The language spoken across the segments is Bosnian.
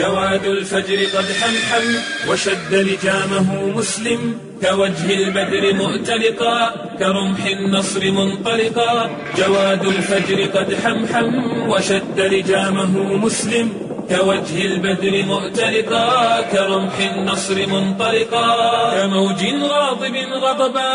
جواد الفجر قد حمحم وشد لجامه مسلم كوجه البدر مؤتلقا كرمح النصر منطلقا. جواد الفجر قد حمحم وشد لجامه مسلم كوجه البدر مؤتلقا كرمح النصر منطلقا. كموج غاضب غضبا.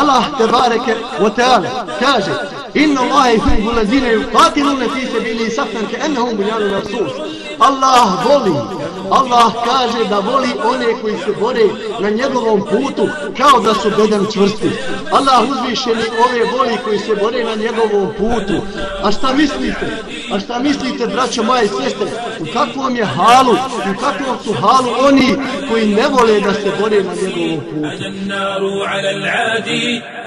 الله تبارك وتعالى كاجه إن الله يحب الذين يقاتلون في سبيله صفا كأنهم بنيان مرصوص Allah voli, Allah kaže da voli one koji se bore na njegovom putu kao da su bedem čvrsti. Allah uzvišeni ove voli koji se bore na njegovom putu. A šta mislite? A šta mislite, braćo moje i sestre? U kakvom je halu? U kakvom su halu oni koji ne vole da se bore na njegovom putu?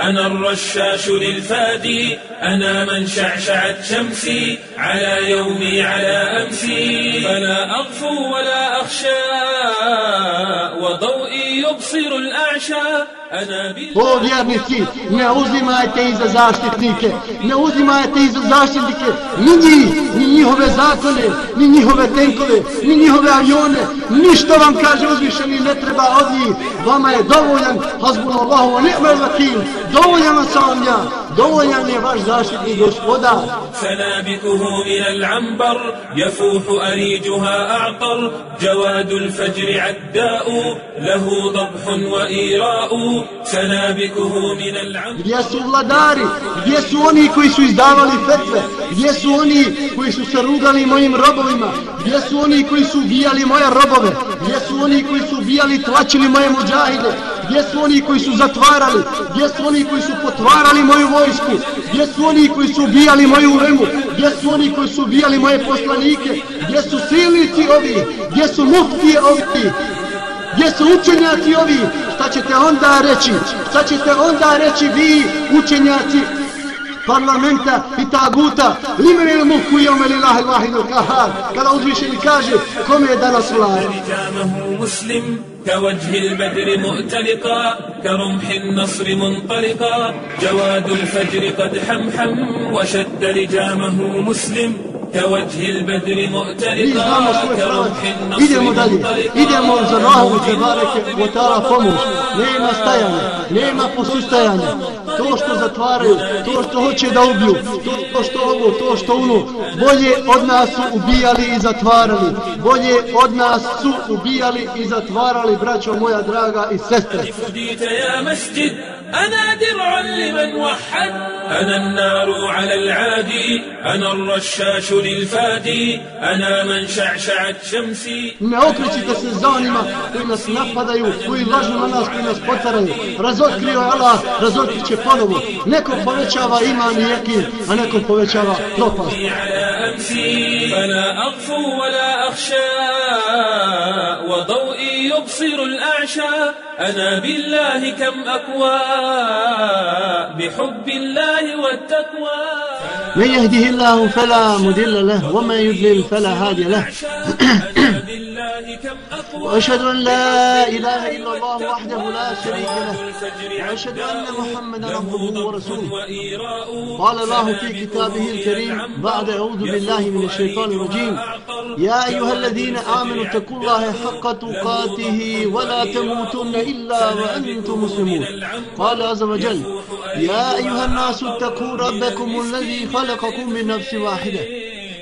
أنا الرشاش للفادي أنا من شعشعت شمسي على يومي على أمسي فلا أغفو ولا أخشى وضوئي يبصر الأعشى. O vjernici, ne uzimajte i za zaštitnike, ne uzimajte i za zaštitnike, ni njih, ni njihove zakone, ni njihove tenkove, ni njihove avione, ništa vam kaže uzvišeni ne treba od njih, vama je dovoljan, hazbuno Allahu, ni'mal vakil, dovoljan sam ja, dovoljan je vaš zaštitni gospodar. سنابكه من العنبر يفوح أريجها أعطر جواد الفجر عداء له ضبح وإيراء Gdje su vladari? Gdje su oni koji su izdavali fetve? Gdje su oni koji su se rugali mojim robovima? Gdje su oni koji su ubijali moje robove? Gdje su oni koji su ubijali i tlačili moje muđahide? Gdje su oni koji su zatvarali? Gdje su oni koji su potvarali moju vojsku? Gdje su oni koji su ubijali moju uremu? Gdje su oni koji su ubijali moje poslanike? Gdje su silnici ovi? Gdje su muftije ovi? Gdje su učenjaci ovi? Šta ćete onda reći? Šta ćete onda reći vi učenjaci parlamenta i taguta limene il muku i omeli lahi lahi il kahar kada uzvišeni kaže kome je danas vlada كوجه البدر مؤتلقا كرمح النصر منطلقا جواد الفجر قد حمحم وشد لجامه مسلم znamo svoj pravac, idemo dalje, idemo za Allahom i Zabareke u Otara pomoć. Nema stajanja, nema posustajanja. To što zatvaraju, to što hoće da ubiju, to što ovo, to što ono, bolje od nas su ubijali i zatvarali. Bolje od nas su ubijali i zatvarali, braćo moja draga i sestre. أنا درع لمن وحد أنا النار على العادي أنا الرشاش للفادي أنا من شعشعت شمسي Ne okrećite se za onima koji nas napadaju, koji lažu na nas, koji nas potaraju. Razotkrio Allah, razotkrit će ponovo. Neko povećava iman i jekin, a neko povećava propast. فلا أغفو ولا أخشى. وضوئي يبصر الأعشى. أنا بالله كم أكوى بحب الله والتقوى. من يهده الله فلا مدل له ومن يضلل فلا هادي له. وأشهد أن لا إله إلا الله وحده لا شريك له. وأشهد أن محمدا عبده ورسوله. قال الله في كتابه الكريم بعد أعوذ بالله من الشيطان الرجيم. يا أيها الذين آمنوا اتقوا الله حق تقاته ولا تموتن إلا وأنتم مسلمون. قال عز وجل يا أيها الناس اتقوا ربكم الذي خلقكم من نفس واحدة.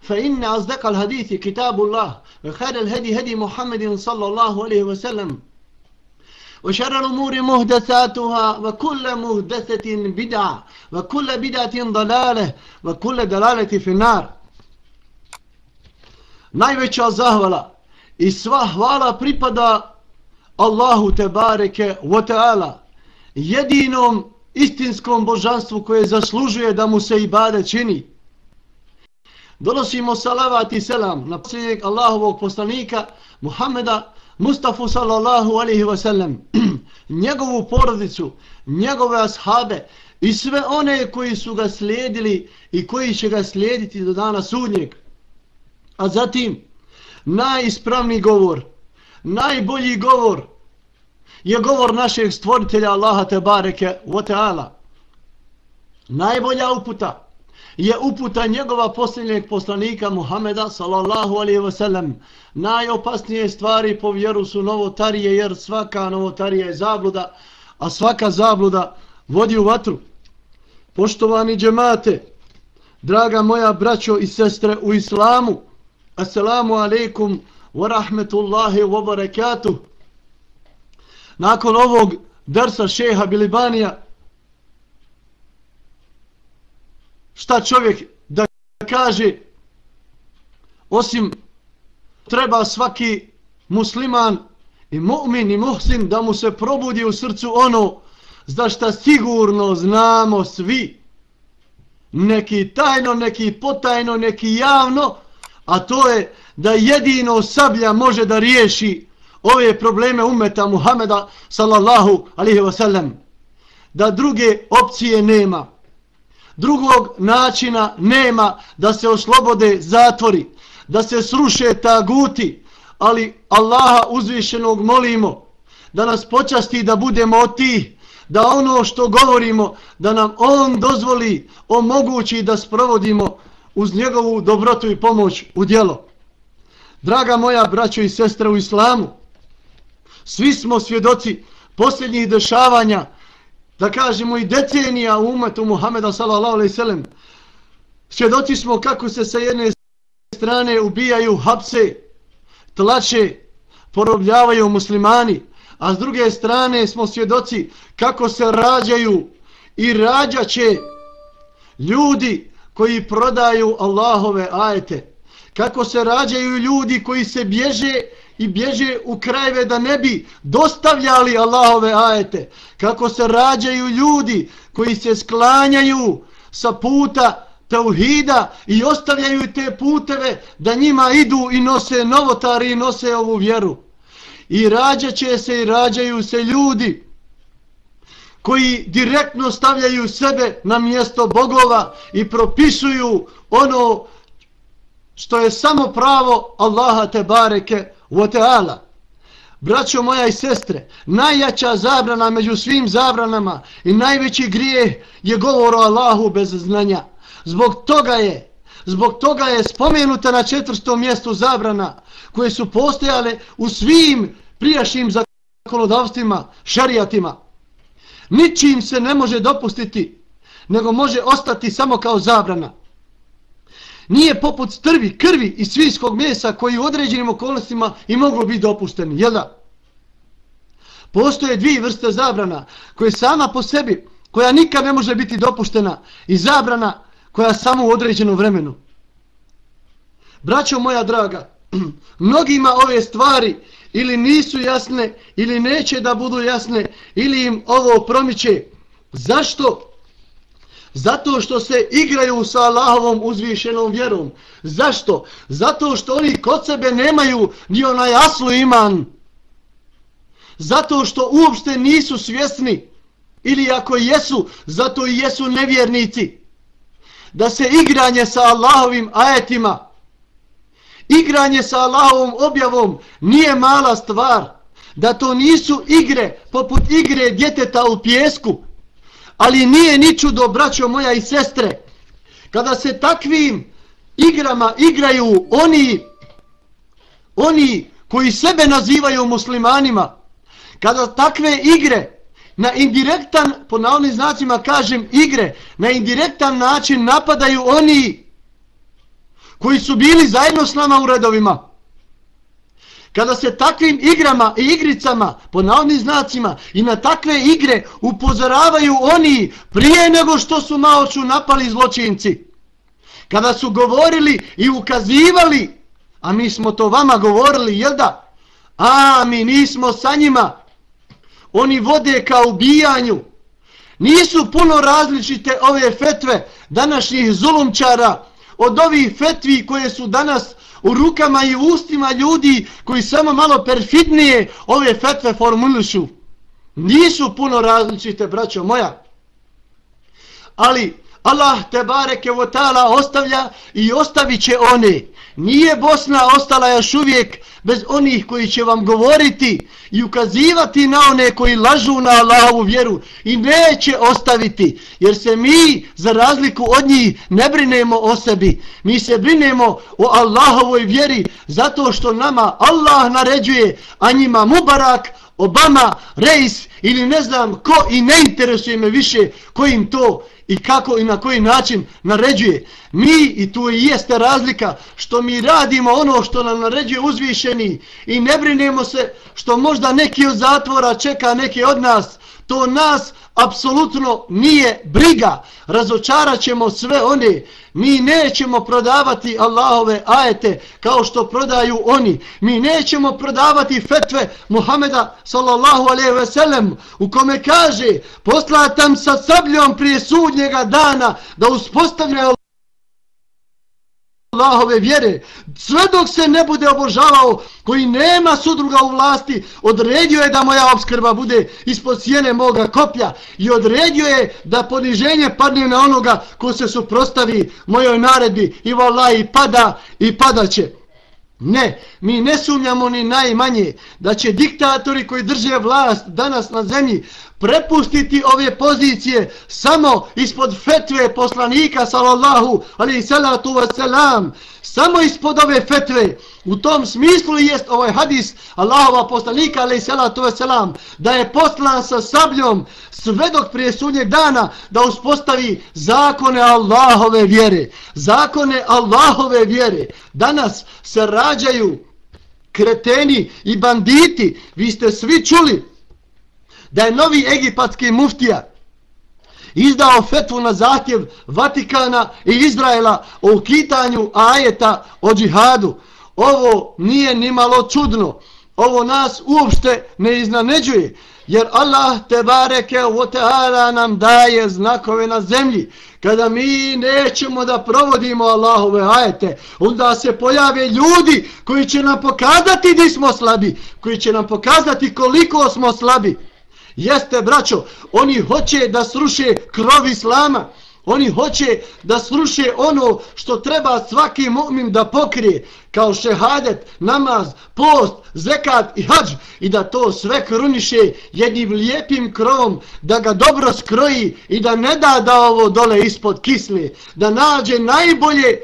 فإن أصدق الحديث كتاب الله وخير الهدي هدي محمد صلى الله عليه وسلم وشر الأمور مهدثاتها وكل مهدثة بدعة وكل بدعة ضلالة وكل دلالة في النار Najveća zahvala i sva hvala pripada Allahu te bareke wa ta'ala jedinom istinskom božanstvu koje zaslužuje da mu se ibade čini Donosimo salavat i selam na posljednjeg Allahovog poslanika Muhammeda Mustafa sallallahu alaihi wa sallam, njegovu porodicu, njegove ashabe i sve one koji su ga slijedili i koji će ga slijediti do dana sudnjeg. A zatim, najispravniji govor, najbolji govor je govor našeg stvoritelja Allaha te bareke wa ta'ala. Najbolja uputa je uputa njegova posljednjeg poslanika Muhameda sallallahu alaihi wa sallam. Najopasnije stvari po vjeru su novotarije jer svaka novotarija je zabluda, a svaka zabluda vodi u vatru. Poštovani džemate, draga moja braćo i sestre u islamu, assalamu alaikum wa rahmetullahi wa barakatuh. Nakon ovog dersa šeha Bilibanija, šta čovjek da kaže osim treba svaki musliman i mu'min i muhsin da mu se probudi u srcu ono za šta sigurno znamo svi. Neki tajno, neki potajno, neki javno a to je da jedino sablja može da riješi ove probleme umeta Muhameda sallallahu alihi wasallam da druge opcije nema drugog načina nema da se oslobode zatvori, da se sruše taguti, ali Allaha uzvišenog molimo da nas počasti da budemo od tih, da ono što govorimo, da nam On dozvoli, omogući da sprovodimo uz njegovu dobrotu i pomoć u djelo. Draga moja braćo i sestra u islamu, svi smo svjedoci posljednjih dešavanja da kažemo i decenija umetu Muhameda sallallahu alejhi ve sellem. Svjedoci smo kako se sa jedne strane ubijaju hapse, tlače, porobljavaju muslimani, a s druge strane smo svjedoci kako se rađaju i rađaće ljudi koji prodaju Allahove ajete. Kako se rađaju ljudi koji se bježe i bježe u krajeve da ne bi dostavljali Allahove ajete. Kako se rađaju ljudi koji se sklanjaju sa puta tauhida i ostavljaju te puteve da njima idu i nose novotari i nose ovu vjeru. I rađaće se i rađaju se ljudi koji direktno stavljaju sebe na mjesto bogova i propisuju ono što je samo pravo Allaha te bareke Voteala. Braćo moja i sestre, najjača zabrana među svim zabranama i najveći grije je govor o Allahu bez znanja. Zbog toga je, zbog toga je spomenuta na četvrstom mjestu zabrana koje su postojale u svim prijašnjim zakonodavstvima, šarijatima. Ničim se ne može dopustiti, nego može ostati samo kao zabrana nije poput strvi, krvi i svinskog mesa koji u određenim okolnostima i moglo biti dopušteni, jel da? Postoje dvije vrste zabrana koje sama po sebi, koja nikad ne može biti dopuštena i zabrana koja samo u određenom vremenu. Braćo moja draga, mnogima ove stvari ili nisu jasne ili neće da budu jasne ili im ovo promiče. Zašto? Zato što se igraju sa Allahovom uzvišenom vjerom. Zašto? Zato što oni kod sebe nemaju ni onaj aslu iman. Zato što uopšte nisu svjesni. Ili ako jesu, zato i jesu nevjernici. Da se igranje sa Allahovim ajetima, igranje sa Allahovom objavom nije mala stvar. Da to nisu igre poput igre djeteta u pjesku, Ali nije ni čudo, braćo moja i sestre, kada se takvim igrama igraju oni, oni koji sebe nazivaju muslimanima, kada takve igre na indirektan, po navodnim znacima kažem igre, na indirektan način napadaju oni koji su bili zajedno s nama u redovima, kada se takvim igrama i igricama, po navodnim znacima, i na takve igre upozoravaju oni prije nego što su maoču napali zločinci. Kada su govorili i ukazivali, a mi smo to vama govorili, jel da? A, mi nismo sa njima. Oni vode ka ubijanju. Nisu puno različite ove fetve današnjih zulumčara od ovih fetvi koje su danas u rukama i ustima ljudi koji samo malo perfidnije ove fetve formulišu. Nisu puno različite, braćo moja. Ali Allah te bareke ostavlja i ostavit će one. Nije Bosna ostala još uvijek bez onih koji će vam govoriti i ukazivati na one koji lažu na Allahovu vjeru i neće ostaviti. Jer se mi, za razliku od njih, ne brinemo o sebi. Mi se brinemo o Allahovoj vjeri zato što nama Allah naređuje, a njima Mubarak, Obama, Reis ili ne znam ko i ne interesuje me više kojim to i kako i na koji način naređuje. Mi, i tu i jeste razlika, što mi radimo ono što nam naređuje uzvišeni i ne brinemo se što možda neki od zatvora čeka neki od nas, to nas apsolutno nije briga. Razočarat ćemo sve one. Mi nećemo prodavati Allahove ajete kao što prodaju oni. Mi nećemo prodavati fetve Muhameda sallallahu alaihi ve sellem u kome kaže poslatam sa sabljom prije sudnjega dana da uspostavljaju Allahove vjere. Sve dok se ne bude obožavao koji nema sudruga u vlasti, odredio je da moja obskrba bude ispod sjene moga koplja i odredio je da poniženje padne na onoga ko se suprostavi mojoj naredbi i vallahi pada i padaće. Ne, mi ne sumnjamo ni najmanje da će diktatori koji drže vlast danas na zemlji prepustiti ove pozicije samo ispod fetve poslanika sallallahu alaihi salatu wasalam samo ispod ove fetve. U tom smislu jest ovaj hadis Allahova poslanika alaihi salatu wasalam da je poslan sa sabljom sve dok prije sunnjeg dana da uspostavi zakone Allahove vjere. Zakone Allahove vjere. Danas se rađaju kreteni i banditi. Vi ste svi čuli da je novi egipatski muftija izdao fetvu na zahtjev Vatikana i Izraela o ukitanju ajeta o džihadu. Ovo nije ni malo čudno. Ovo nas uopšte ne iznaneđuje. Jer Allah te bareke u teala nam daje znakove na zemlji. Kada mi nećemo da provodimo Allahove ajete, onda se pojave ljudi koji će nam pokazati di smo slabi, koji će nam pokazati koliko smo slabi. Jeste, braćo, oni hoće da sruše krov islama. Oni hoće da sruše ono što treba svaki mu'min da pokrije, kao šehadet, namaz, post, zekat i hađ, i da to sve kruniše jednim lijepim krovom, da ga dobro skroji i da ne da da ovo dole ispod kisle, da nađe najbolje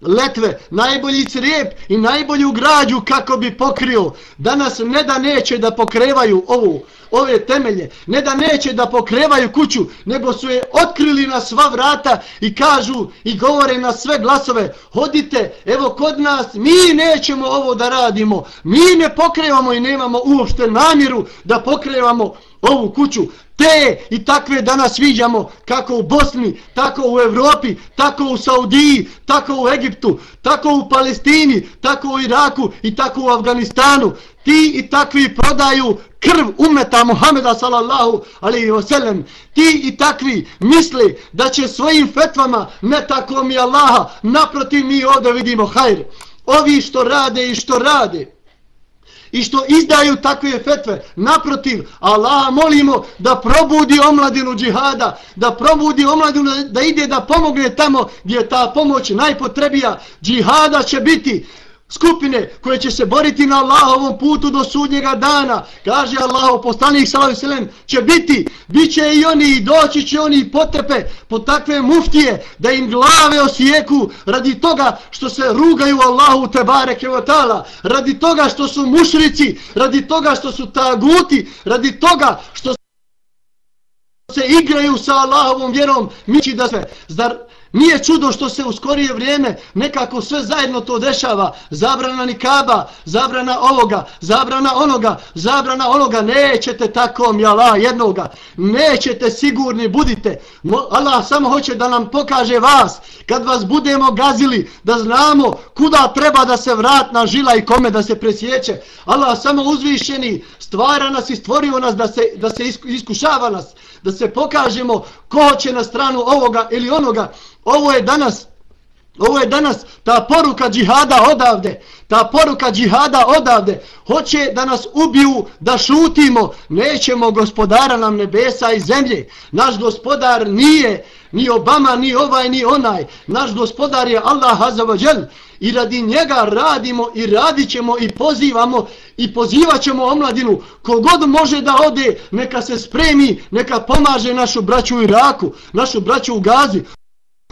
letve, najbolji crijep i najbolju građu kako bi pokrio. Danas ne da neće da pokrevaju ovu, ove temelje, ne da neće da pokrevaju kuću, nego su je otkrili na sva vrata i kažu i govore na sve glasove, hodite, evo kod nas, mi nećemo ovo da radimo, mi ne pokrevamo i nemamo uopšte namjeru da pokrevamo ovu kuću. Te i takve danas viđamo kako u Bosni, tako u Evropi, tako u Saudiji, tako u Egiptu, tako u Palestini, tako u Iraku i tako u Afganistanu. Ti i takvi prodaju krv umeta Muhameda sallallahu alaihi wa. Ti i takvi misli da će svojim fetvama ne tako mi Allaha, naprotiv mi ovdje vidimo hajr. Ovi što rade i što rade, i što izdaju takve fetve. Naprotiv, Allah molimo da probudi omladinu džihada, da probudi omladinu da ide da pomogne tamo gdje je ta pomoć najpotrebija. Džihada će biti skupine koje će se boriti na Allahovom putu do sudnjega dana. Kaže Allah, poslanik salavu selem, će biti, bit će i oni i doći će oni potepe po takve muftije da im glave osijeku radi toga što se rugaju Allahu te bareke vatala, radi toga što su mušrici, radi toga što su taguti, radi toga što se igraju sa Allahovom vjerom, mići da se, zar Nije čudo što se u skorije vrijeme nekako sve zajedno to dešava. Zabrana nikaba, zabrana ovoga, zabrana onoga, zabrana onoga. Nećete tako, mi Allah, jednoga. Nećete sigurni, budite. Allah samo hoće da nam pokaže vas. Kad vas budemo gazili, da znamo kuda treba da se vratna žila i kome da se presjeće. Allah samo uzvišeni stvara nas i stvorio nas da se, da se iskušava nas. Da se pokažemo ko će na stranu ovoga ili onoga. Ovo je danas Ovo je danas ta poruka džihada odavde. Ta poruka džihada odavde. Hoće da nas ubiju, da šutimo. Nećemo gospodara nam nebesa i zemlje. Naš gospodar nije ni Obama, ni ovaj, ni onaj. Naš gospodar je Allah Azavadžel. I radi njega radimo i radit ćemo i pozivamo i pozivat ćemo omladinu. Kogod može da ode, neka se spremi, neka pomaže našu braću u Iraku, našu braću u Gazi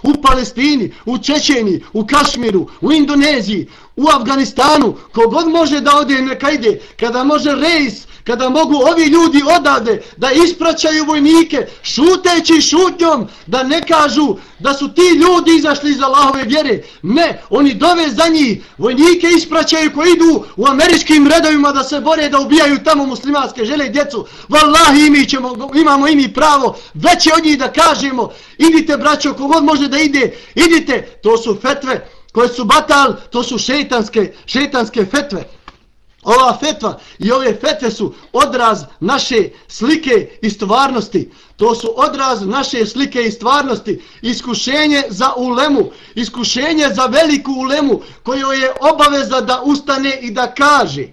u Palestini, u Čečeni, u Kašmiru, u Indoneziji, u Afganistanu, kogod može da ode neka ide, kada može rejs, kada mogu ovi ljudi odavde da ispraćaju vojnike, šuteći šutnjom, da ne kažu da su ti ljudi izašli iz Allahove vjere. Ne, oni dove za njih, vojnike ispraćaju koji idu u američkim redovima da se bore, da ubijaju tamo muslimanske žele i djecu. Wallahi mi ćemo, imamo imi pravo, već je od njih da kažemo, idite braćo, kogod može da ide, idite, to su fetve koje su batal, to su šeitanske, šeitanske fetve. Ova fetva i ove fetve su odraz naše slike i stvarnosti. To su odraz naše slike i stvarnosti. Iskušenje za ulemu, iskušenje za veliku ulemu kojoj je obaveza da ustane i da kaže.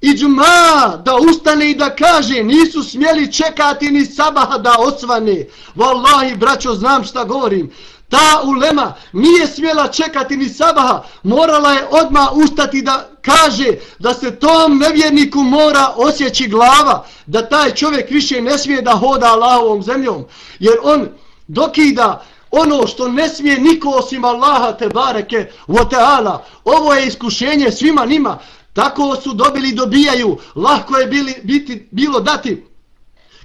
Iđma da ustane i da kaže nisu smjeli čekati ni sabaha da osvane. Wallahi braćo znam šta govorim. Ta ulema nije smjela čekati ni sabaha, morala je odma ustati da kaže da se tom nevjerniku mora osjeći glava, da taj čovjek više ne smije da hoda Allahovom zemljom, jer on dokida ono što ne smije niko osim Allaha te bareke wa ta'ala. Ovo je iskušenje svima nima, tako su dobili dobijaju, lahko je bili, biti, bilo dati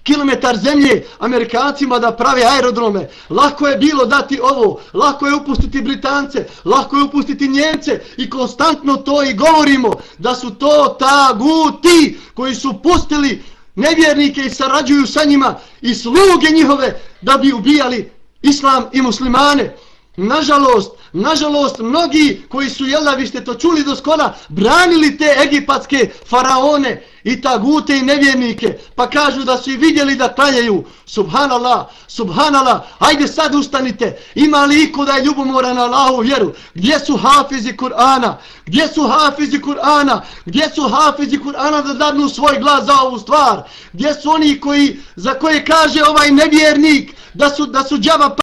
kilometar zemlje Amerikancima da prave aerodrome. Lako je bilo dati ovo, lako je upustiti Britance, lako je upustiti Njemce i konstantno to i govorimo da su to ta guti koji su pustili nevjernike i sarađuju sa njima i sluge njihove da bi ubijali islam i muslimane. Nažalost, nažalost, mnogi koji su, jel da vi ste to čuli do skora, branili te egipatske faraone i tagute i nevjernike, pa kažu da su i vidjeli da klanjaju. Subhanallah, subhanallah, ajde sad ustanite, ima li iko da je ljubomora na Allahu vjeru? Gdje su hafizi Kur'ana? Gdje su hafizi Kur'ana? Gdje su hafizi Kur'ana da dadnu svoj glas za ovu stvar? Gdje su oni koji, za koje kaže ovaj nevjernik da su, da su džava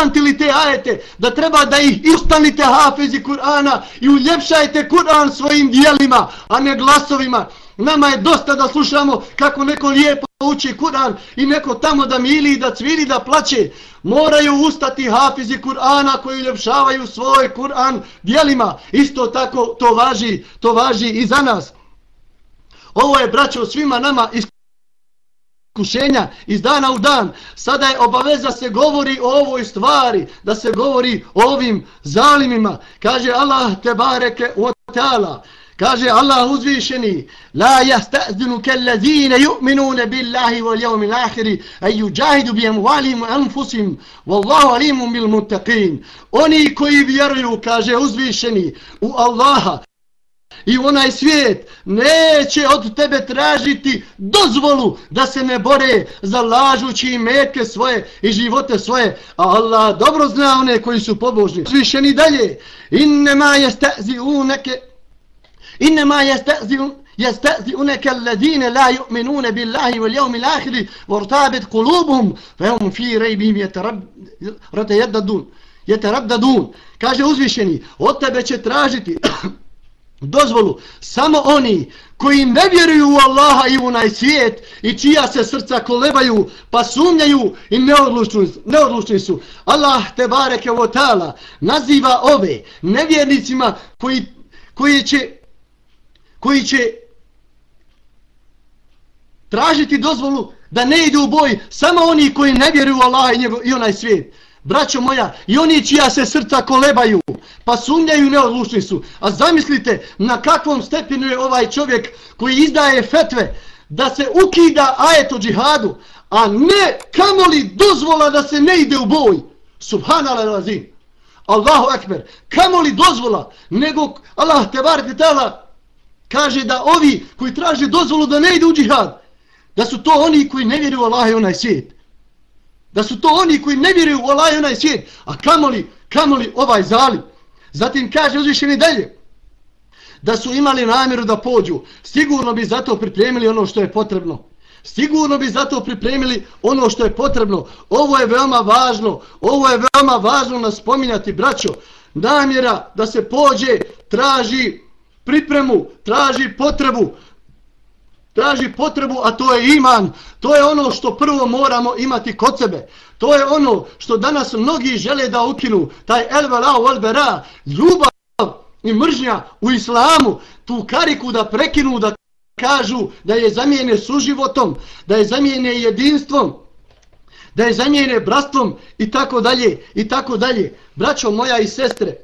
zapamtili te ajete, da treba da ih istanite hafizi Kur'ana i uljepšajte Kur'an svojim dijelima, a ne glasovima. Nama je dosta da slušamo kako neko lijepo uči Kur'an i neko tamo da mili, da cviri, da plaće. Moraju ustati hafizi Kur'ana koji uljepšavaju svoj Kur'an dijelima. Isto tako to važi, to važi i za nas. Ovo je, braćo, svima nama iskušenje iskušenja iz dana u dan. Sada je obaveza se govori o ovoj stvari, da se govori o ovim zalimima. Kaže Allah te bareke u ta'ala. Kaže Allah uzvišeni La jastazinu kellezine yu'minune billahi wal jevmi lahiri a juđahidu bi valim anfusim wallahu alimun bil mutaqin Oni koji vjeruju, kaže uzvišeni, u Allaha i onaj svijet neće od tebe tražiti dozvolu da se ne bore za lažući metke svoje i živote svoje. A Allah dobro zna one koji su pobožni. Svišeni dalje. Innema jestazi uneke innema jestazi يستأذئونك الذين لا يؤمنون بالله واليوم الآخر وارتابت قلوبهم فهم في ريبهم يترددون يترددون kaže uzvišeni od tebe će tražiti dozvolu samo oni koji ne vjeruju u Allaha i u najsvijet i čija se srca kolebaju pa sumnjaju i neodlučni, neodlučni su. Allah te bareke o ta'ala naziva ove nevjernicima koji, koji će koji će tražiti dozvolu da ne ide u boj samo oni koji ne vjeruju u Allaha i, njegov, i onaj svijet. Braćo moja, i oni čija se srca kolebaju, pa sumnjaju neodlučni su. A zamislite na kakvom stepinu je ovaj čovjek koji izdaje fetve da se ukida ajet o džihadu, a ne kamoli dozvola da se ne ide u boj. Subhanallah razim. Allahu akber. Kamoli dozvola, nego Allah te bar tala kaže da ovi koji traže dozvolu da ne ide u džihad, da su to oni koji ne vjeruju Allah i onaj svijet. Da su to oni koji ne vjeruju u Allah i onaj svijet. A kamoli, kamoli ovaj zalim. Zatim kaže uzvišeni dalje. Da su imali namjeru da pođu. Sigurno bi zato pripremili ono što je potrebno. Sigurno bi zato pripremili ono što je potrebno. Ovo je veoma važno. Ovo je veoma važno nas spominjati, braćo. Namjera da se pođe, traži pripremu, traži potrebu. Traži potrebu, a to je iman. To je ono što prvo moramo imati kod sebe. To je ono što danas mnogi žele da ukinu. Taj elvela u elvera, ljubav i mržnja u islamu. Tu kariku da prekinu, da kažu da je zamijene suživotom, da je zamijene jedinstvom, da je zamijene bratstvom i tako dalje i tako dalje. Braćo moja i sestre,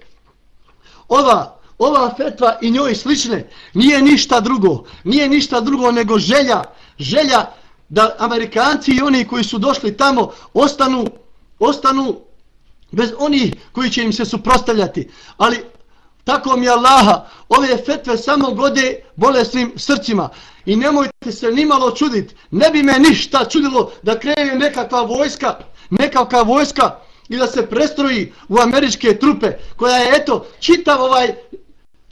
ova, ova fetva i njoj slične nije ništa drugo, nije ništa drugo nego želja, želja da Amerikanci i oni koji su došli tamo ostanu, ostanu bez onih koji će im se suprostavljati. Ali tako mi Allaha, ove fetve samo gode bolesnim srcima. I nemojte se nimalo čuditi, ne bi me ništa čudilo da krene nekakva vojska, nekakva vojska i da se prestroji u američke trupe, koja je eto čitav ovaj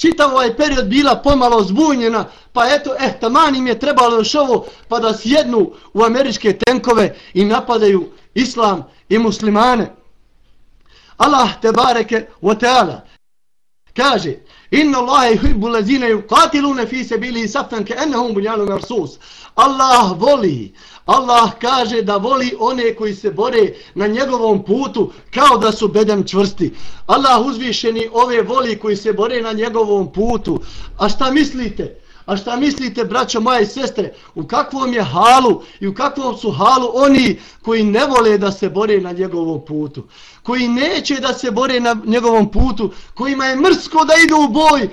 čitav ovaj period bila pomalo zbunjena, pa eto, eh, taman im je trebalo još ovo, pa da sjednu u američke tenkove i napadaju islam i muslimane. Allah te bareke wa ta'ala kaže Inna Allahe yuhibbu allazina yuqatiluna fi sabilihi saffan ka'annahum bunyanun marsus. Allah voli, Allah kaže da voli one koji se bore na njegovom putu kao da su bedem čvrsti. Allah uzvišeni ove voli koji se bore na njegovom putu. A šta mislite? A šta mislite, braćo moja i sestre, u kakvom je halu i u kakvom su halu oni koji ne vole da se bore na njegovom putu, koji neće da se bore na njegovom putu, kojima je mrsko da idu u boj,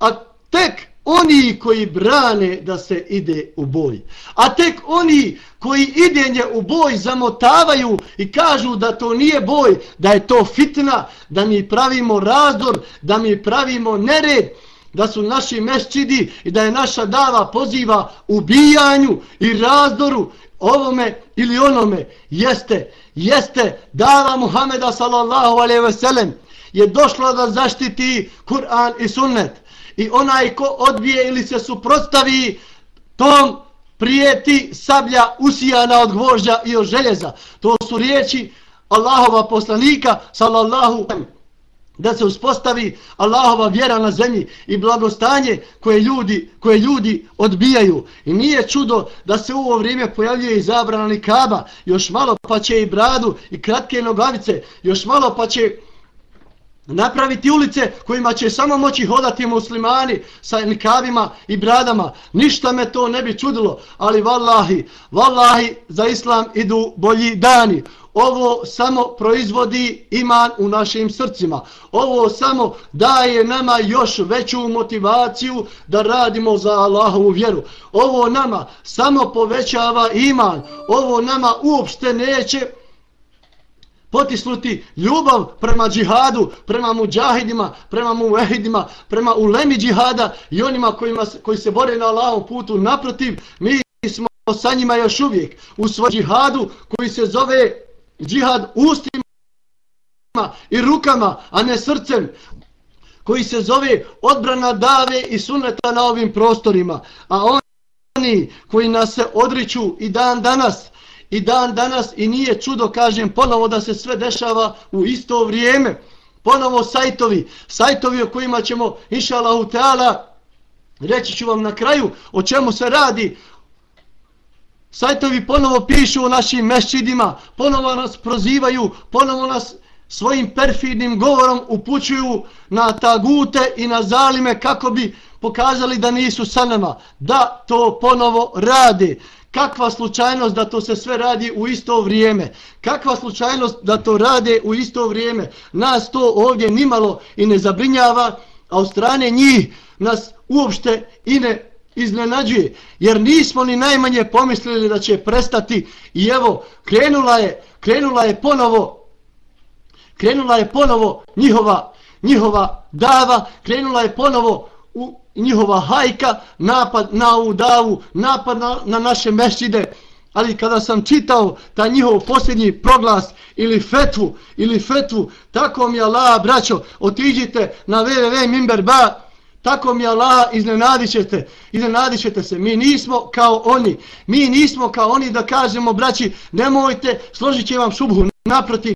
a tek oni koji brane da se ide u boj. A tek oni koji idenje u boj zamotavaju i kažu da to nije boj, da je to fitna, da mi pravimo razdor, da mi pravimo nered, da su naši mešćidi i da je naša dava poziva ubijanju i razdoru ovome ili onome. Jeste, jeste dava Muhameda sallallahu alaihi ve sellem je došla da zaštiti Kur'an i sunnet. I onaj ko odbije ili se suprotstavi tom prijeti sablja usijana od gvožđa i od željeza. To su riječi Allahova poslanika sallallahu alaihi ve sellem da se uspostavi Allahova vjera na zemlji i blagostanje koje ljudi, koje ljudi odbijaju. I nije čudo da se u ovo vrijeme pojavljuje i zabrana nikaba, još malo pa će i bradu i kratke nogavice, još malo pa će napraviti ulice kojima će samo moći hodati muslimani sa nikavima i bradama. Ništa me to ne bi čudilo, ali vallahi, vallahi za islam idu bolji dani. Ovo samo proizvodi iman u našim srcima. Ovo samo daje nama još veću motivaciju da radimo za Allahovu vjeru. Ovo nama samo povećava iman. Ovo nama uopšte neće potisnuti ljubav prema džihadu, prema muđahidima, prema muvehidima, prema ulemi džihada i onima kojima, koji se bore na Allahom putu. Naprotiv, mi smo sa njima još uvijek u svoj džihadu koji se zove džihad ustima i rukama, a ne srcem, koji se zove odbrana dave i suneta na ovim prostorima. A oni koji nas se odriču i dan danas, i dan danas i nije čudo, kažem, ponovo da se sve dešava u isto vrijeme. Ponovo sajtovi, sajtovi o kojima ćemo, inša Allahu Teala, reći ću vam na kraju o čemu se radi. Sajtovi ponovo pišu o našim mešćidima, ponovo nas prozivaju, ponovo nas svojim perfidnim govorom upućuju na tagute i na zalime kako bi pokazali da nisu sa nama. Da to ponovo rade. Kakva slučajnost da to se sve radi u isto vrijeme? Kakva slučajnost da to rade u isto vrijeme? Nas to ovdje nimalo i ne zabrinjava, a od strane njih nas uopšte i ne iznenađuje. Jer nismo ni najmanje pomislili da će prestati i evo, krenula je, krenula je ponovo, krenula je ponovo njihova, njihova dava, krenula je ponovo u njihova hajka, napad na ovu davu, napad na, na naše mešćide ali kada sam čitao ta njihov posljednji proglas ili fetvu, ili fetvu, tako mi je Allah, braćo, otiđite na www.mimberba.com tako mi Allah, iznenadit ćete, iznenadit ćete se. Mi nismo kao oni, mi nismo kao oni da kažemo, braći, nemojte, složit će vam šubhu, naprotiv.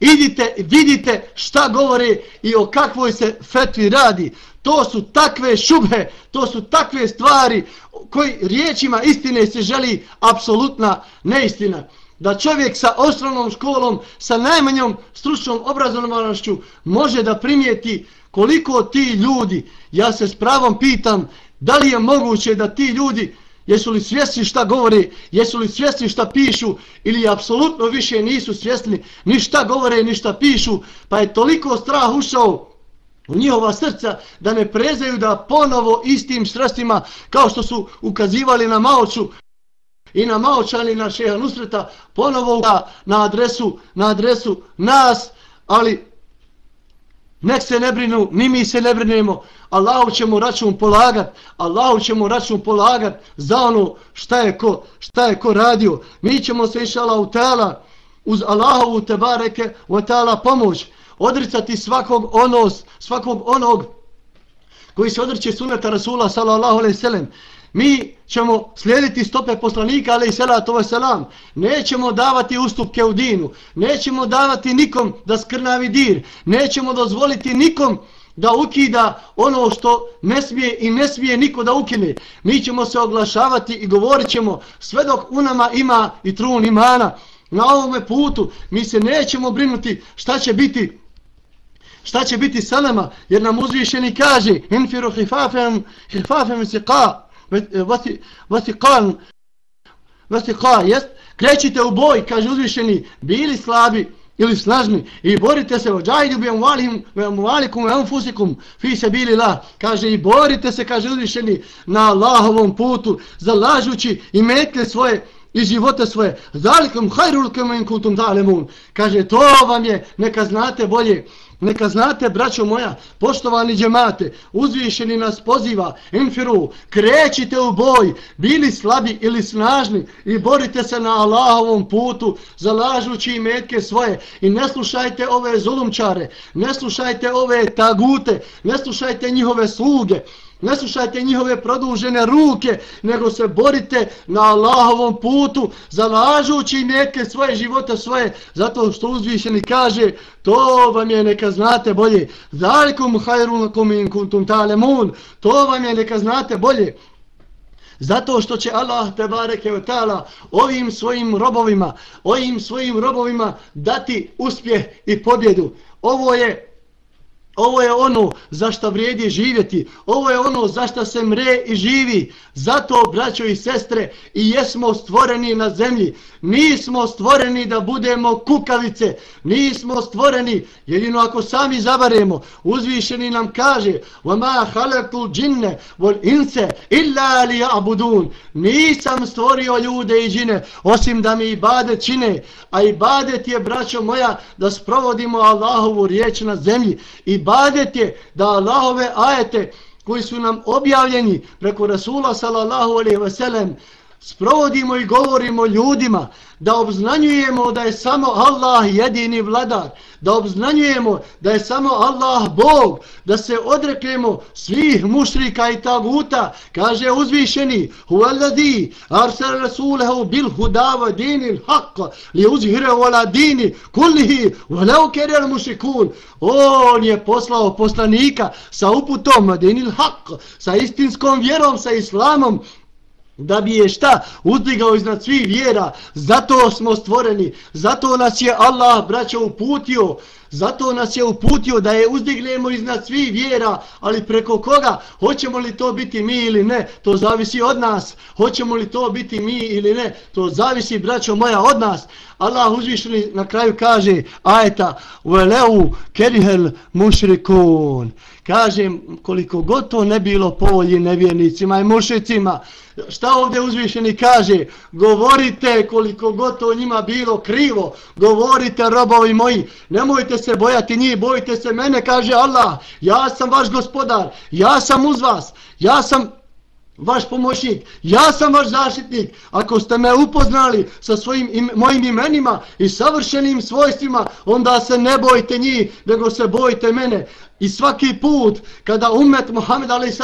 Idite, vidite šta govore i o kakvoj se fetvi radi. To su takve šubhe, to su takve stvari koji riječima istine se želi apsolutna neistina. Da čovjek sa osnovnom školom, sa najmanjom stručnom obrazovanošću može da primijeti koliko ti ljudi, ja se s pravom pitam, da li je moguće da ti ljudi, jesu li svjesni šta govore, jesu li svjesni šta pišu ili apsolutno više nisu svjesni ni šta govore, ni šta pišu, pa je toliko strah ušao u njihova srca da ne prezaju da ponovo istim sredstvima kao što su ukazivali na maoču i na maočani na šeha Nusreta ponovo na adresu, na adresu nas, ali nek se ne brinu, ni mi se ne brinemo, Allahu ćemo račun polagat, Allahu ćemo račun polagat za ono šta je ko, šta je ko radio. Mi ćemo se išala u tela uz Allahovu tebareke u tela pomoć odricati svakog onos, svakog onog koji se odriče suneta Rasula sallallahu alaihi sallam. Mi ćemo slijediti stope poslanika ali i wasalam. Nećemo davati ustupke u dinu. Nećemo davati nikom da skrnavi dir. Nećemo dozvoliti nikom da ukida ono što ne smije i ne smije niko da ukine. Mi ćemo se oglašavati i govorit ćemo sve dok u nama ima i trun imana. Na ovome putu mi se nećemo brinuti šta će biti šta će biti sa nama, jer nam uzvišeni kaže, infiru hifafem, hifafem siqa, E, vasiqan, vasiqa, jest, krećite u boj, kaže uzvišeni, bili slabi ili snažni, i borite se, ođajdu bi amvalihim, amvalikum, amfusikum, fi se bili la, kaže, i borite se, kaže uzvišeni, na Allahovom putu, zalažući i metle svoje, i živote svoje. Zalikom hajrul kemen kultum talemun. Kaže, to vam je, neka znate bolje. Neka znate, braćo moja, poštovani džemate, uzvišeni nas poziva, infiru, krećite u boj, bili slabi ili snažni i borite se na Allahovom putu, zalažući metke svoje. I ne slušajte ove zulumčare, ne slušajte ove tagute, ne slušajte njihove sluge, Ne slušajte njihove produžene ruke, nego se borite na Allahovom putu, zalažući neke svoje živote svoje, zato što uzvišeni kaže, to vam je neka znate bolje. Zalikum hajrunakum in kuntum talemun, to vam je neka znate bolje. Zato što će Allah te bareke ve taala ovim svojim robovima, ovim svojim robovima dati uspjeh i pobjedu. Ovo je Ovo je ono za što vrijedi živjeti. Ovo je ono za što se mre i živi. Zato, braćo i sestre, i jesmo stvoreni na zemlji. Nismo stvoreni da budemo kukavice. Nismo stvoreni, jedino ako sami zavaremo. Uzvišeni nam kaže وَمَا خَلَقُ الْجِنَّ وَالْإِنْسَ إِلَّا لِيَعْبُدُونَ Nisam stvorio ljude i džine, osim da mi ibadet čine. A ibadet je, braćo moja, da sprovodimo Allahovu riječ na zemlji. I ibadet je da Allahove ajete koji su nam objavljeni preko Rasula sallallahu alaihi ve sellem sprovodimo i govorimo ljudima da obznanjujemo da je samo Allah jedini vladar, da obznanjujemo da je samo Allah Bog, da se odreknemo svih mušrika i taguta, kaže uzvišeni, huvaladi arsal rasulehu bil hudava dinil haq, li uzhire vala dini kullihi, valau kerel mušikun. On je poslao poslanika sa uputom dinil haq, sa istinskom vjerom, sa islamom, da bi je šta? Uzdigao iznad svih vjera. Zato smo stvoreni. Zato nas je Allah braćo uputio zato nas je uputio da je uzdignemo iznad svih vjera ali preko koga? Hoćemo li to biti mi ili ne? To zavisi od nas. Hoćemo li to biti mi ili ne? To zavisi braćo moja od nas. Allah uzvišeni na kraju kaže ajeta veleu kerihel mušrikun. Kažem koliko god to ne bilo povolji nevjernicima i mušicima šta ovdje uzvišeni kaže? Govorite koliko god to njima bilo krivo. Govorite robovi moji nemojte se bojati njih bojite se mene kaže Allah ja sam vaš gospodar ja sam uz vas ja sam vaš pomoćnik, ja sam vaš zaštitnik. Ako ste me upoznali sa svojim im, mojim imenima i savršenim svojstvima, onda se ne bojte njih, nego se bojte mene. I svaki put kada umet Muhammed a.s.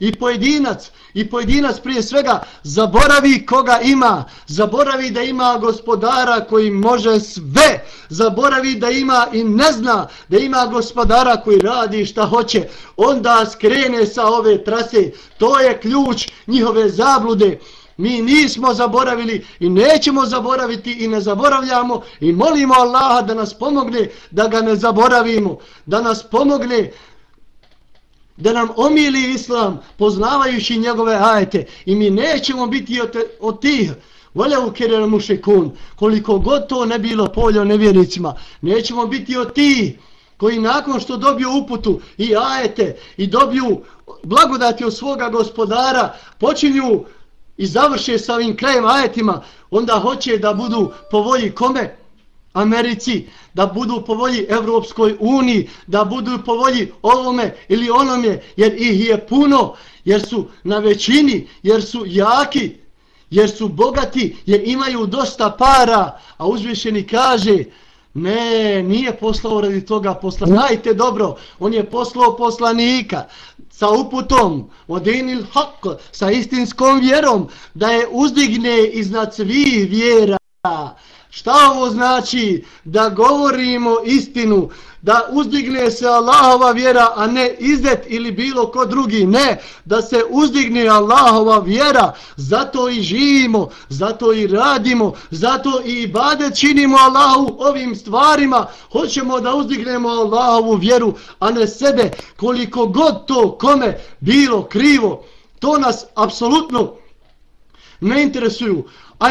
i pojedinac, i pojedinac prije svega zaboravi koga ima, zaboravi da ima gospodara koji može sve, zaboravi da ima i ne zna da ima gospodara koji radi šta hoće, onda skrene sa ove trase. To je ključ njihove zablude. Mi nismo zaboravili i nećemo zaboraviti i ne zaboravljamo i molimo Allaha da nas pomogne da ga ne zaboravimo, da nas pomogne da nam omili islam poznavajući njegove ajete i mi nećemo biti od, od tih. Vole u mušekun, koliko god to ne bilo polje nevjericima, nećemo biti od tih koji nakon što dobiju uputu i ajete i dobiju blagodati od svoga gospodara, počinju i završe sa ovim krajem ajetima, onda hoće da budu po volji kome? Americi, da budu po volji Evropskoj uniji, da budu po volji ovome ili onome, jer ih je puno, jer su na većini, jer su jaki, jer su bogati, jer imaju dosta para, a uzvišeni kaže, ne, nije poslao radi toga posla. Znajte dobro, on je poslao poslanika sa uputom, vodinil hak, sa istinskom vjerom, da je uzdigne iznad svih vjera. Šta ovo znači? Da govorimo istinu, da uzdigne se Allahova vjera, a ne izet ili bilo ko drugi. Ne, da se uzdigne Allahova vjera, zato i živimo, zato i radimo, zato i ibade činimo Allahu ovim stvarima. Hoćemo da uzdignemo Allahovu vjeru, a ne sebe, koliko god to kome bilo krivo. To nas apsolutno ne interesuju. A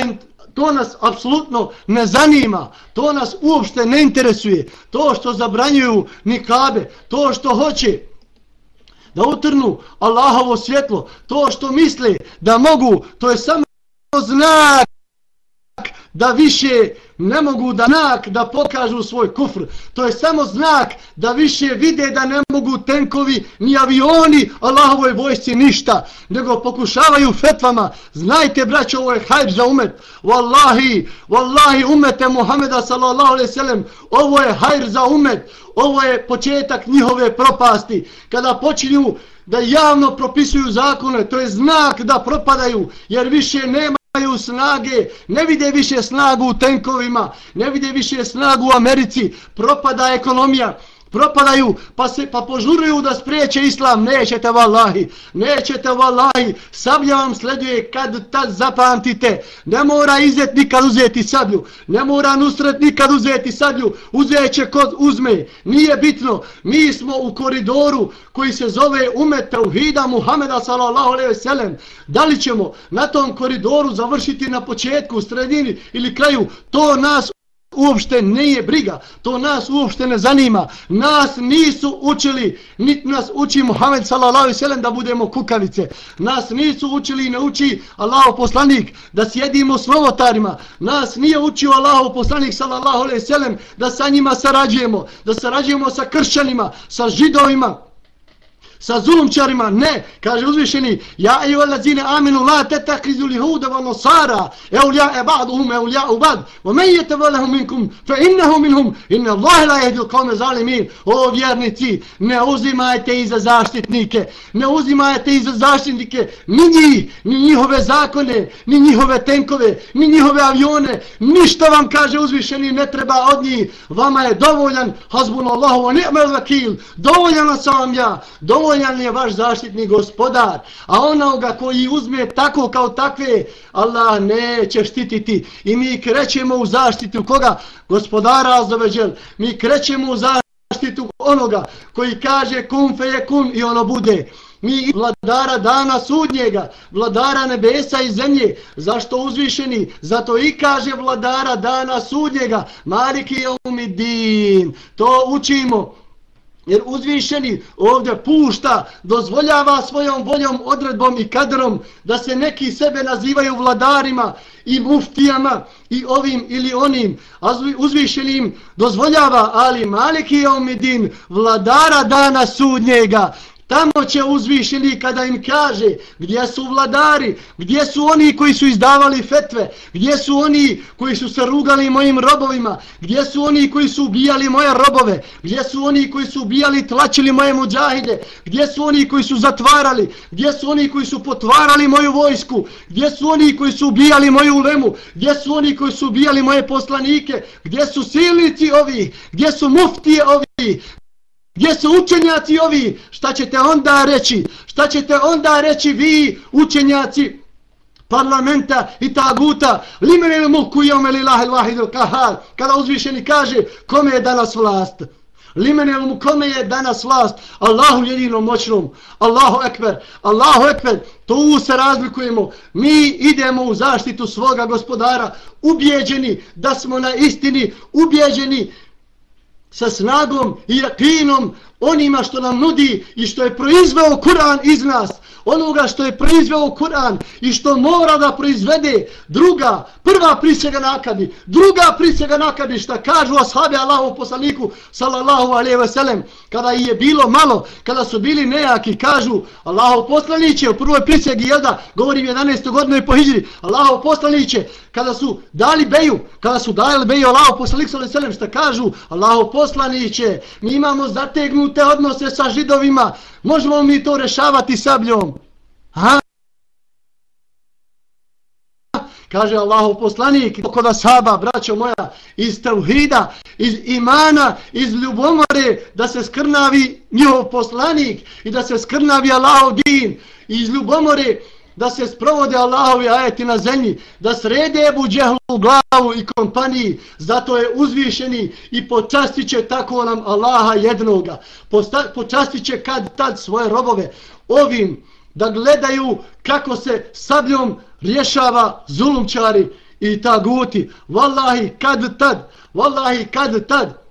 To nas apsolutno ne zanima, to nas uopšte ne interesuje. To što zabranjuju nikabe, to što hoće da utrnu Allahovo svjetlo, to što misle da mogu, to je samo znak da više ne mogu da znak da pokažu svoj kufr. To je samo znak da više vide da ne mogu tenkovi ni avioni Allahovoj vojsci ništa, nego pokušavaju fetvama. Znajte, braćo, ovo je hajb za umet. Wallahi, wallahi umete Muhameda sallallahu alaihi sallam, ovo je hajr za umet. Ovo je početak njihove propasti. Kada počinju da javno propisuju zakone, to je znak da propadaju, jer više nema nemaju snage, ne vide više snagu u tenkovima, ne vide više snagu u Americi, propada ekonomija, propadaju, pa se pa požuruju da spriječe islam, nećete vallahi, nećete vallahi, sablja vam sleduje kad tad zapamtite, ne mora izet nikad uzeti sablju, ne mora nusret nikad uzeti sablju, uzeće kod uzme, nije bitno, mi smo u koridoru koji se zove umeta Tauhida Muhameda sallallahu alaihi ve sellem, da li ćemo na tom koridoru završiti na početku, u sredini ili kraju, to nas uopšte nije briga, to nas uopšte ne zanima. Nas nisu učili, niti nas uči Muhammed sallallahu da budemo kukavice. Nas nisu učili i ne uči Allaho poslanik da sjedimo s novotarima. Nas nije učio Allaho poslanik sallallahu da sa njima sarađujemo, da sarađujemo sa kršćanima, sa židovima, sa zulumčarima, ne, kaže uzvišeni, ja i ova aminu la tetakrizu li huda va nosara, eulja e ba'duhum, eulja u ba'd, o men je te volehum minkum, fe innehu minhum, inne Allahe la jehdil kome zalimin, o vjernici, ne uzimajte iza zaštitnike, ne uzimajte iza zaštitnike, ni njih, ni njihove zakone, ni njihove tenkove, ni njihove avione, ništa vam kaže uzvišeni, ne treba od njih, vama je dovoljan, hazbun Allahu, a ni'mel vakil, dovoljan sam vam ja, dovoljan dovoljan je vaš zaštitni gospodar, a onoga koji uzme tako kao takve, Allah neće štititi. I mi krećemo u zaštitu koga? Gospodara Azoveđel. Mi krećemo u zaštitu onoga koji kaže kun fe je kun i ono bude. Mi vladara dana sudnjega, vladara nebesa i zemlje. Zašto uzvišeni? Zato i kaže vladara dana sudnjega. Maliki je umidin. To učimo. Jer uzvišeni ovdje pušta, dozvoljava svojom voljom, odredbom i kadrom da se neki sebe nazivaju vladarima i muftijama i ovim ili onim. A uzvišenim dozvoljava Ali Maliki Omidin, vladara dana sudnjega, Tamo će uzvišeni kada im kaže gdje su vladari, gdje su oni koji su izdavali fetve, gdje su oni koji su se rugali mojim robovima, gdje su oni koji su ubijali moje robove, gdje su oni koji su ubijali i tlačili moje muđahide, gdje su oni koji su zatvarali, gdje su oni koji su potvarali moju vojsku, gdje su oni koji su ubijali moju ulemu, gdje su oni koji su ubijali moje poslanike, gdje su silnici ovi, gdje su muftije ovi, Gdje su učenjaci ovi? Šta ćete onda reći? Šta ćete onda reći vi, učenjaci parlamenta i taguta? Limene ili mulku jome li lahil vahidil kahar? Kada uzvišeni kaže, kome je danas vlast? Limene mu kome je danas vlast? Allahu jedinom moćnom. Allahu ekber. Allahu ekber. Tu se razlikujemo. Mi idemo u zaštitu svoga gospodara. Ubjeđeni da smo na istini. Ubjeđeni sa snagom i jakinom onima što nam nudi i što je proizveo Kur'an iz nas onoga što je proizveo Kur'an i što mora da proizvede druga, prva prisjega nakadi, druga prisjega nakadi šta kažu ashabi Allahu poslaniku sallallahu alaihi ve sellem kada je bilo malo, kada su bili nejaki kažu Allahu poslaniće u prvoj prisjegi jel da govorim 11. godine po hijri Allahu poslaniće kada su dali beju kada su dali beju Allahu poslaniku sallallahu alaihi ve sellem šta kažu Allahu poslaniće mi imamo te odnose sa židovima možemo mi to rešavati sabljom Ha? Kaže Allahov poslanik, kod saba, braćo moja, iz tevhida, iz imana, iz ljubomore, da se skrnavi njihov poslanik i da se skrnavi Allahov din, iz ljubomore, da se sprovode Allahovi ajeti na zemlji, da srede Ebu Džehlu glavu i kompaniji, zato je uzvišeni i počastit će tako nam Allaha jednoga. Počastit će kad tad svoje robove ovim da gledaju kako se sabljom rješava zulumčari i taguti. Wallahi, kad tad, wallahi, kad tad.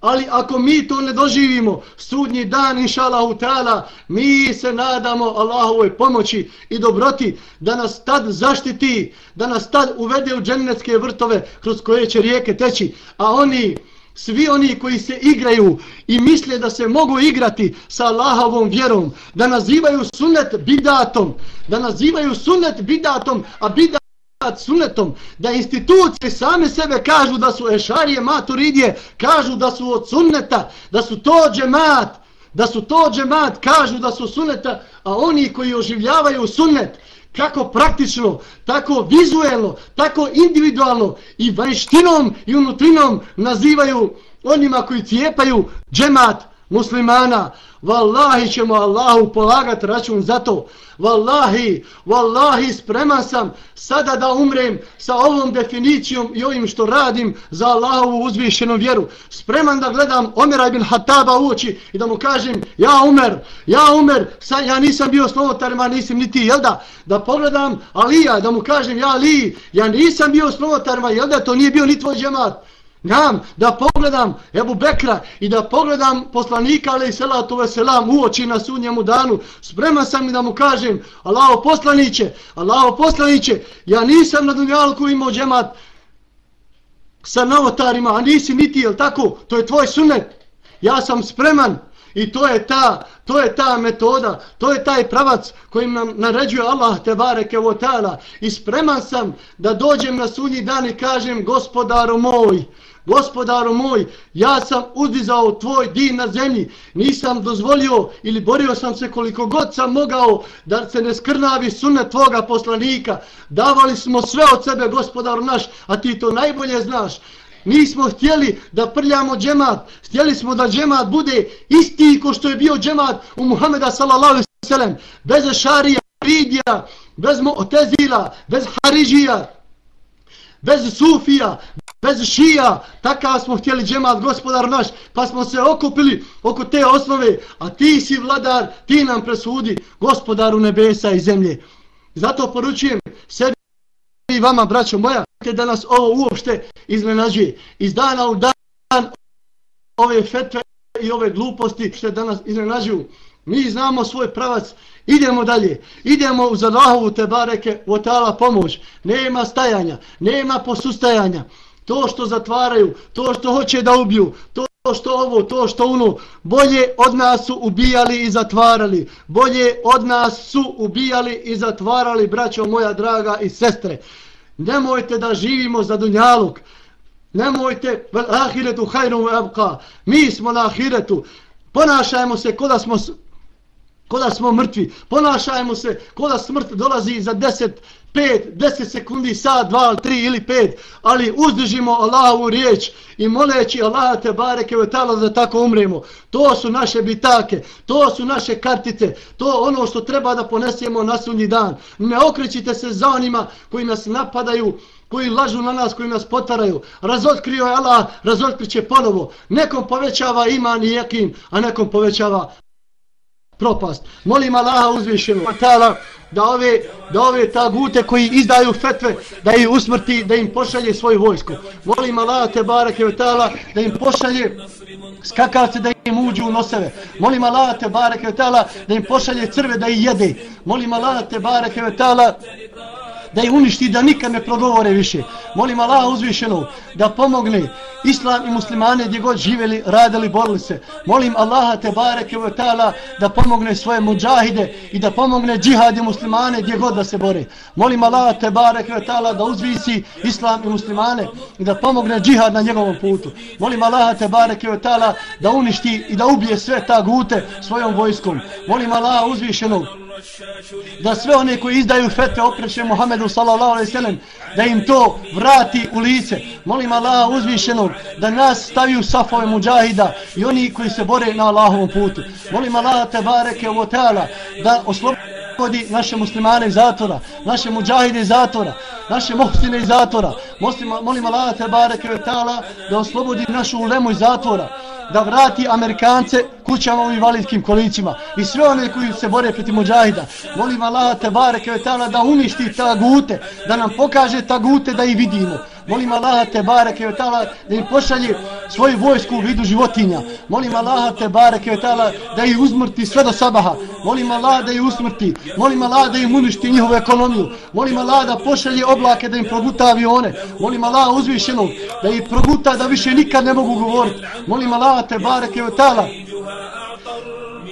Ali ako mi to ne doživimo, sudnji dan, inša Allahu ta'ala, mi se nadamo Allahovoj pomoći i dobroti da nas tad zaštiti, da nas tad uvede u džennetske vrtove kroz koje će rijeke teći. A oni, svi oni koji se igraju i misle da se mogu igrati sa Allahovom vjerom, da nazivaju sunet bidatom, da nazivaju sunet bidatom, a bidat sunetom, da institucije same sebe kažu da su ešarije maturidije, kažu da su od sunneta, da su to džemat, da su to džemat, kažu da su sunneta, a oni koji oživljavaju sunnet, kako praktično, tako vizuelno, tako individualno i vanštinom i unutrinom nazivaju onima koji cijepaju džemat muslimana. Wallahi ćemo Allahu polagati račun za to. Wallahi, wallahi spreman sam sada da umrem sa ovom definicijom i ovim što radim za Allahovu uzvišenu vjeru. Spreman da gledam Omera ibn Hataba u oči i da mu kažem ja umer, ja umer, sa, ja nisam bio slovotarima, nisam ni ti, jel da? Da pogledam Alija, da mu kažem ja Ali, ja nisam bio slovotarima, jel da? To nije bio ni tvoj džemat. Nam, da pogledam Ebu Bekra i da pogledam poslanika ali i salatu veselam u oči na sunnjemu danu. Spreman sam i da mu kažem Allaho poslaniće, Allaho poslaniće, ja nisam na dunjalku imao džemat sa novotarima, a nisi niti, jel tako? To je tvoj sunet. Ja sam spreman i to je ta, to je ta metoda, to je taj pravac kojim nam naređuje Allah te bareke u otala. I spreman sam da dođem na sunji dan i kažem gospodaru moj, Gospodaru moj, ja sam uzdizao tvoj din na zemlji, nisam dozvolio ili borio sam se koliko god sam mogao da se ne skrnavi sunet tvoga poslanika. Davali smo sve od sebe, gospodaru naš, a ti to najbolje znaš. Nismo htjeli da prljamo džemat, htjeli smo da džemat bude isti ko što je bio džemat u Muhameda sallallahu sallam, bez šarija, ridija, bez motezila, bez haridžija, bez sufija, bez šija, takav smo htjeli džemat gospodar naš, pa smo se okupili oko te osnove, a ti si vladar, ti nam presudi gospodaru nebesa i zemlje. Zato poručujem sebi i vama, braćo moja, da nas ovo uopšte iznenađuje. Iz dana u dan ove fetve i ove gluposti što danas iznenađuju. Mi znamo svoj pravac, idemo dalje, idemo uz Allahovu te bareke, u otala pomoć. Nema stajanja, nema posustajanja to što zatvaraju, to što hoće da ubiju, to što ovo, to što ono, bolje od nas su ubijali i zatvarali, bolje od nas su ubijali i zatvarali, braćo moja draga i sestre. Nemojte da živimo za dunjaluk, nemojte, vel ahiretu hajnu evka, mi smo na ahiretu, ponašajmo se kod da smo Koda smo mrtvi, ponašajmo se koda smrt dolazi za 10, 5, 10 sekundi, sad, 2, 3 ili 5, ali uzdržimo Allahovu riječ i moleći Allaha te bareke ve tala da tako umremo. To su naše bitake, to su naše kartice, to ono što treba da ponesemo na sunji dan. Ne okrećite se za onima koji nas napadaju, koji lažu na nas, koji nas potaraju. Razotkrio je Allah, razotkriće ponovo. Nekom povećava iman i jekin, a nekom povećava propast. Molim Allaha uzvišenu da ove, da ove tagute koji izdaju fetve, da ih usmrti, da im pošalje svoju vojsku. Molim Allaha te barake ta'ala da im pošalje skakavce da im uđu u noseve. Molim Allaha te barake ta'ala da im pošalje crve da ih jede. Molim Allaha te barake ta'ala da je uništi da nikad ne progovore više. Molim Allah uzvišenog da pomogne islam i muslimane gdje god živeli, radili, borili se. Molim Allaha te bareke u etala da pomogne svoje muđahide i da pomogne džihad muslimane gdje god da se bore. Molim Allaha te bareke u etala da uzvisi islam i muslimane i da pomogne džihad na njegovom putu. Molim Allaha te bareke u etala da uništi i da ubije sve ta gute svojom vojskom. Molim Allaha uzvišenog da sve one koji izdaju fetve okreće Muhammedu sallallahu alaihi sallam da im to vrati u lice. Molim Allaha uzvišenog da nas stavi u safove muđahida i oni koji se bore na Allahovom putu. Molim Allaha te bareke u teala da oslobodi naše muslimane iz zatvora naše muđahide iz zatvora naše mohsine iz zatvora. Molim Allaha te bareke u teala da oslobodi našu ulemu iz zatvora da vrati Amerikance kućama u invalidskim kolicima i sve one koji se bore protiv muđahida. Molim Allah te bareke da uništi tagute, da nam pokaže tagute da ih vidimo. Molim Allaha te bareke ve taala da im pošalje svoju vojsku u vidu životinja. Molim Allaha te bareke ve taala da ih uzmrti sve do sabaha. Molim Allaha da ih usmrti. Molim Allaha da im uništi njihovu ekonomiju. Molim Allaha da pošalje oblake da im proguta avione. Molim Allaha uzvišenog da ih proguta da više nikad ne mogu govoriti. Molim Allaha te bareke ve taala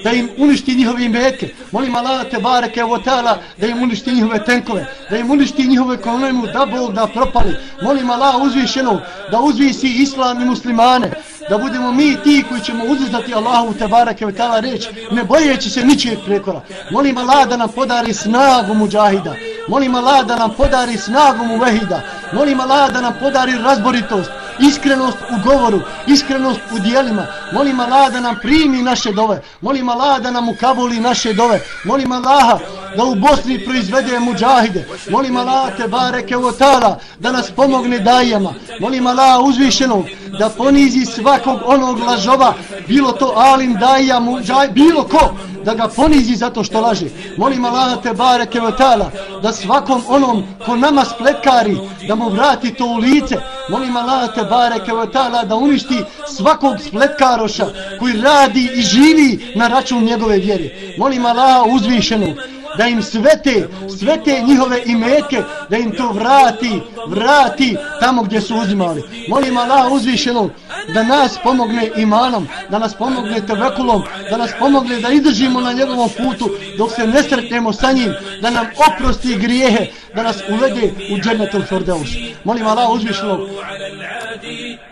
da im uništi njihove imetke. Molim Allah te bareke o tala da im uništi njihove tenkove, da im uništi njihove ekonomiju, da Bog da propali. Molim Allah uzvišenog da uzvisi islam i muslimane, da budemo mi ti koji ćemo uzvizdati Allahu te bareke o tala reč, ne bojeći se ničijeg prekora. Molim Allah da nam podari snagu muđahida. Molim Allah da nam podari snagu muvehida. Molim Allah da nam podari razboritost iskrenost u govoru, iskrenost u dijelima. Molim Allah da nam primi naše dove. Molim Allah da nam ukabuli naše dove. Molim Allah da u Bosni proizvede muđahide. Molim Allah te bareke u otala da nas pomogne dajama. Molim Allah uzvišenog da ponizi svakog onog lažova, bilo to alim daja muđaj, bilo ko, da ga ponizi zato što laže. Molim Allah te bareke u otala da svakom onom ko nama spletkari, da mu vrati to u lice. Molim Allah te tebareke ve taala da uništi svakog spletkaroša koji radi i živi na račun njegove vjere. Molim Allah uzvišenu da im svete, svete njihove imetke, da im to vrati, vrati tamo gdje su uzimali. Molim Allah uzvišenu da nas pomogne imanom, da nas pomogne tevekulom, da nas pomogne da izdržimo na njegovom putu dok se ne sretnemo sa njim, da nam oprosti grijehe, da nas uvede u džennetu Fordeus. Molim Allah uzvišenu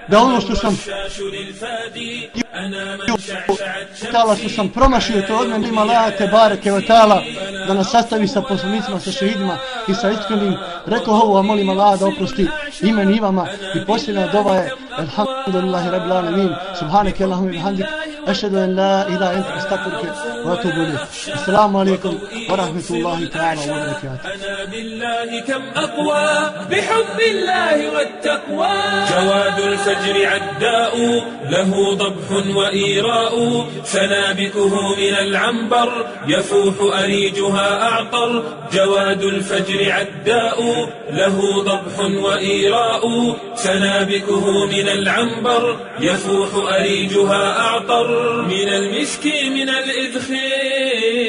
da ono što sam tala što sam promašio to od mene ima lajate bareke o tala da nas sastavi sa poslanicima, sa šehidima i sa iskrenim. Rekao ovo a molim Allah da oprosti imen i vama i posljedna doba je alhamdulillahi rabbil alamin subhanake Allahumma bihamdik أشهد أن لا إله إلا أنت أستغفرك وأتوب إليك. السلام عليكم ورحمة الله تعالى وبركاته. أنا بالله كم أقوى بحب الله والتقوى. جواد الفجر عداء له ضبح وإيراء. سنابكه من العنبر يفوح أريجها أعطر. جواد الفجر عداء له ضبح وإيراء. سنابكه من العنبر يفوح أريجها أعطر. من المسك من الإذخير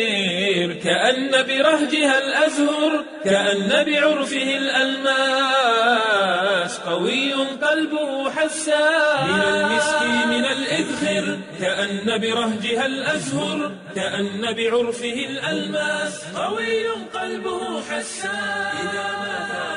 كأن برهجها الأزهر كأن بعرفه الألماس. قوي قلبه حساس. من المسك من الإذخر كأن برهجها الأزهر كأن بعرفه الألماس. قوي قلبه حساس. إذا مات